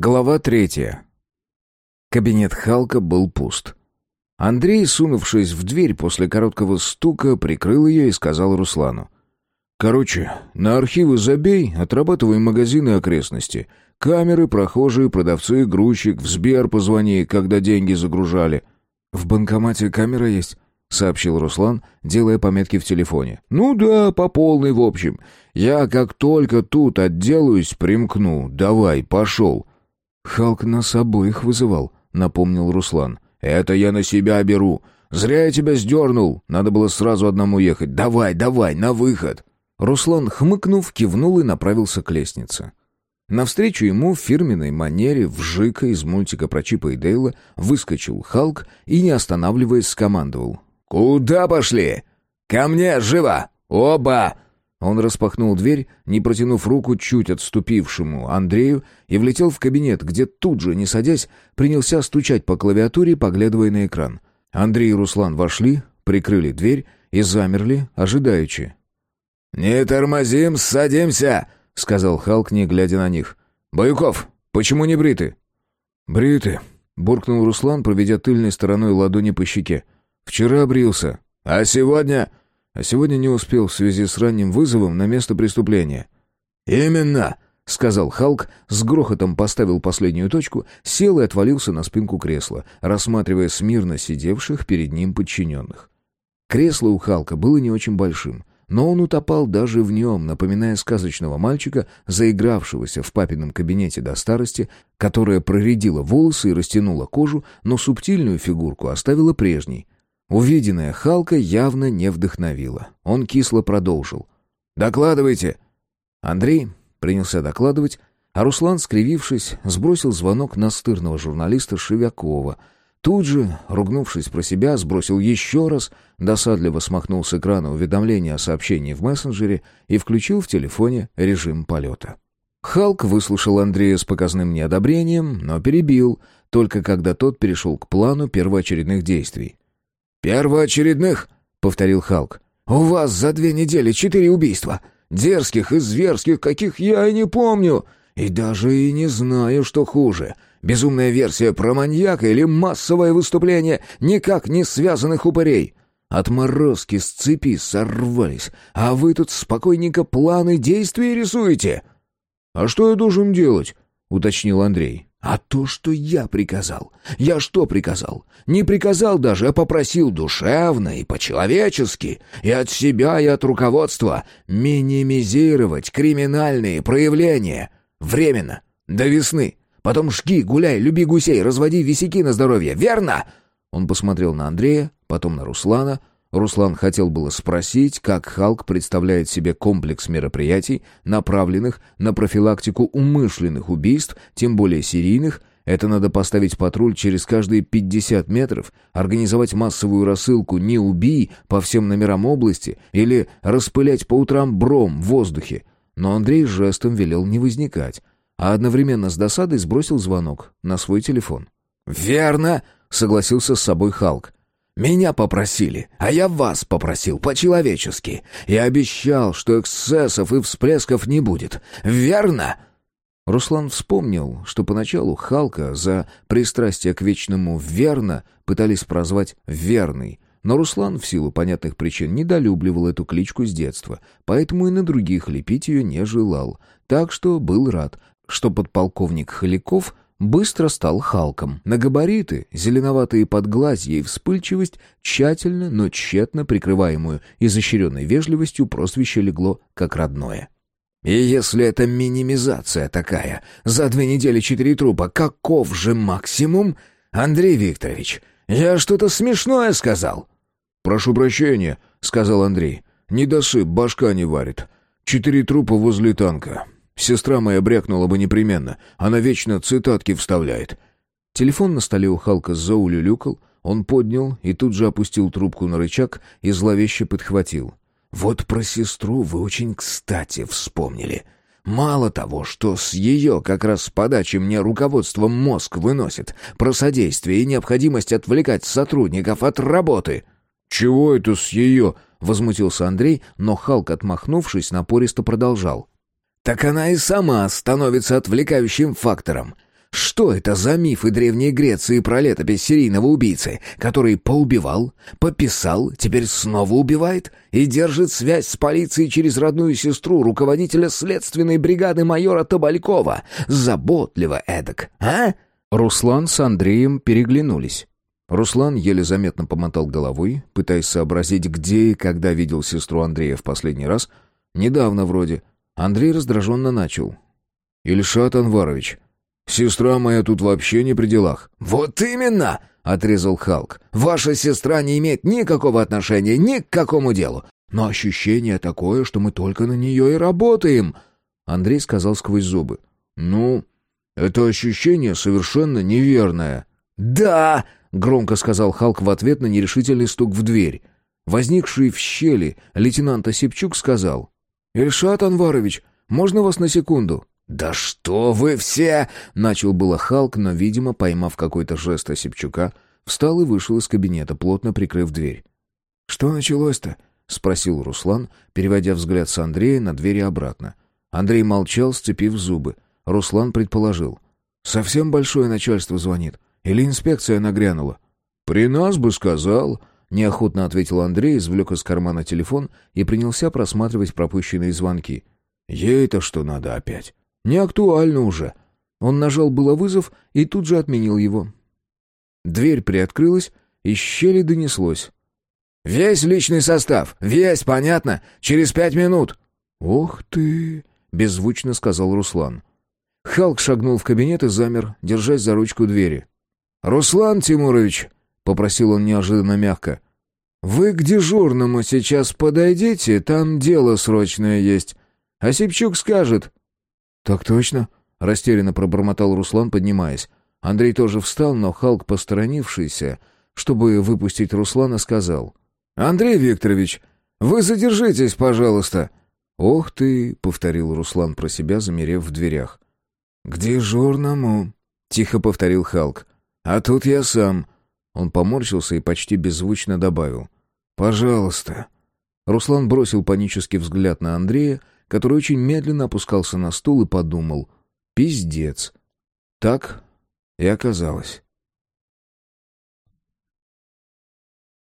Глава третья. Кабинет Халка был пуст. Андрей, сунувшись в дверь после короткого стука, прикрыл ее и сказал Руслану. «Короче, на архивы забей, отрабатывай магазины окрестности. Камеры, прохожие, продавцы, грузчик, в Сбер позвони, когда деньги загружали». «В банкомате камера есть?» — сообщил Руслан, делая пометки в телефоне. «Ну да, по полной, в общем. Я как только тут отделаюсь, примкну. Давай, пошел». «Халк нас обоих вызывал», — напомнил Руслан. «Это я на себя беру. Зря я тебя сдернул. Надо было сразу одному ехать. Давай, давай, на выход». Руслан, хмыкнув, кивнул и направился к лестнице. Навстречу ему в фирменной манере вжика из мультика про Чипа и Дейла выскочил Халк и, не останавливаясь, скомандовал. «Куда пошли? Ко мне, живо! Оба!» Он распахнул дверь, не протянув руку чуть отступившему Андрею, и влетел в кабинет, где тут же, не садясь, принялся стучать по клавиатуре, поглядывая на экран. Андрей и Руслан вошли, прикрыли дверь и замерли, ожидаючи. «Не тормозим, садимся!» — сказал Халк, не глядя на них. «Баюков, почему не бриты?» «Бриты», — буркнул Руслан, проведя тыльной стороной ладони по щеке. «Вчера брился. А сегодня...» «А сегодня не успел в связи с ранним вызовом на место преступления». «Именно!» — сказал Халк, с грохотом поставил последнюю точку, сел и отвалился на спинку кресла, рассматривая смирно сидевших перед ним подчиненных. Кресло у Халка было не очень большим, но он утопал даже в нем, напоминая сказочного мальчика, заигравшегося в папином кабинете до старости, которая проредила волосы и растянула кожу, но субтильную фигурку оставила прежней — Увиденное Халка явно не вдохновило. Он кисло продолжил. «Докладывайте!» Андрей принялся докладывать, а Руслан, скривившись, сбросил звонок настырного журналиста Шевякова. Тут же, ругнувшись про себя, сбросил еще раз, досадливо смахнул с экрана уведомление о сообщении в мессенджере и включил в телефоне режим полета. Халк выслушал Андрея с показным неодобрением, но перебил, только когда тот перешел к плану первоочередных действий. «Первоочередных?» — повторил Халк. «У вас за две недели четыре убийства. Дерзких и зверских, каких я и не помню. И даже и не знаю, что хуже. Безумная версия про маньяка или массовое выступление никак не связанных упырей. Отморозки с цепи сорвались, а вы тут спокойненько планы действий рисуете». «А что я должен делать?» — уточнил Андрей. А то, что я приказал. Я что приказал? Не приказал даже, а попросил душевно и по-человечески, и от себя, и от руководства минимизировать криминальные проявления. Временно, до весны. Потом шки, гуляй, люби гусей, разводи висяки на здоровье, верно?» Он посмотрел на Андрея, потом на Руслана, Руслан хотел было спросить, как Халк представляет себе комплекс мероприятий, направленных на профилактику умышленных убийств, тем более серийных, это надо поставить патруль через каждые 50 метров, организовать массовую рассылку «Не убий» по всем номерам области или распылять по утрам бром в воздухе. Но Андрей жестом велел не возникать, а одновременно с досадой сбросил звонок на свой телефон. «Верно!» — согласился с собой Халк. Меня попросили, а я вас попросил по-человечески. Я обещал, что эксцессов и всплесков не будет. Верно?» Руслан вспомнил, что поначалу Халка за пристрастие к вечному «верно» пытались прозвать «верный», но Руслан в силу понятных причин недолюбливал эту кличку с детства, поэтому и на других лепить ее не желал, так что был рад, что подполковник Халяков — быстро стал Халком. На габариты, зеленоватые подглазья и вспыльчивость, тщательно, но тщетно прикрываемую изощренной вежливостью, прозвище легло как родное. «И если это минимизация такая, за две недели четыре трупа, каков же максимум? Андрей Викторович, я что-то смешное сказал?» «Прошу прощения», — сказал Андрей. «Недосып, башка не варит. Четыре трупа возле танка. Сестра моя брякнула бы непременно. Она вечно цитатки вставляет. Телефон на столе у Халка заулюлюкал. Он поднял и тут же опустил трубку на рычаг и зловеще подхватил. «Вот про сестру вы очень кстати вспомнили. Мало того, что с ее как раз с подачи мне руководством мозг выносит про содействие и необходимость отвлекать сотрудников от работы». «Чего это с ее?» — возмутился Андрей, но Халк, отмахнувшись, напористо продолжал. Так она и сама становится отвлекающим фактором. Что это за мифы Древней Греции про летопись серийного убийцы, который поубивал, пописал, теперь снова убивает и держит связь с полицией через родную сестру руководителя следственной бригады майора Табалькова? Заботливо эдак, а?» Руслан с Андреем переглянулись. Руслан еле заметно помотал головой, пытаясь сообразить, где и когда видел сестру Андрея в последний раз. Недавно вроде. Андрей раздраженно начал. «Ильшат Анварович, сестра моя тут вообще не при делах». «Вот именно!» — отрезал Халк. «Ваша сестра не имеет никакого отношения ни к какому делу. Но ощущение такое, что мы только на нее и работаем». Андрей сказал сквозь зубы. «Ну, это ощущение совершенно неверное». «Да!» — громко сказал Халк в ответ на нерешительный стук в дверь. Возникший в щели лейтенант Осипчук сказал. «Ильшат Анварович, можно вас на секунду?» «Да что вы все!» — начал было Халк, но, видимо, поймав какой-то жест Осипчука, встал и вышел из кабинета, плотно прикрыв дверь. «Что началось-то?» — спросил Руслан, переводя взгляд с Андрея на двери обратно. Андрей молчал, сцепив зубы. Руслан предположил. «Совсем большое начальство звонит. Или инспекция нагрянула?» «При нас бы сказал», — неохотно ответил Андрей, извлек из кармана телефон и принялся просматривать пропущенные звонки. «Ей-то что надо опять? Не актуально уже». Он нажал было вызов и тут же отменил его. Дверь приоткрылась, из щели донеслось. «Весь личный состав! Весь, понятно! Через пять минут!» «Ох ты!» — беззвучно сказал Руслан. Халк шагнул в кабинет и замер, держась за ручку двери. «Руслан Тимурович», — попросил он неожиданно мягко, — «вы к дежурному сейчас подойдите, там дело срочное есть. Осипчук скажет». «Так точно», — растерянно пробормотал Руслан, поднимаясь. Андрей тоже встал, но Халк, посторонившийся, чтобы выпустить Руслана, сказал. «Андрей Викторович, вы задержитесь, пожалуйста». «Ох ты», — повторил Руслан про себя, замерев в дверях. «К дежурному», — тихо повторил Халк. А тут я сам. Он поморщился и почти беззвучно добавил. «Пожалуйста». Руслан бросил панический взгляд на Андрея, который очень медленно опускался на стул и подумал. «Пиздец». Так и оказалось.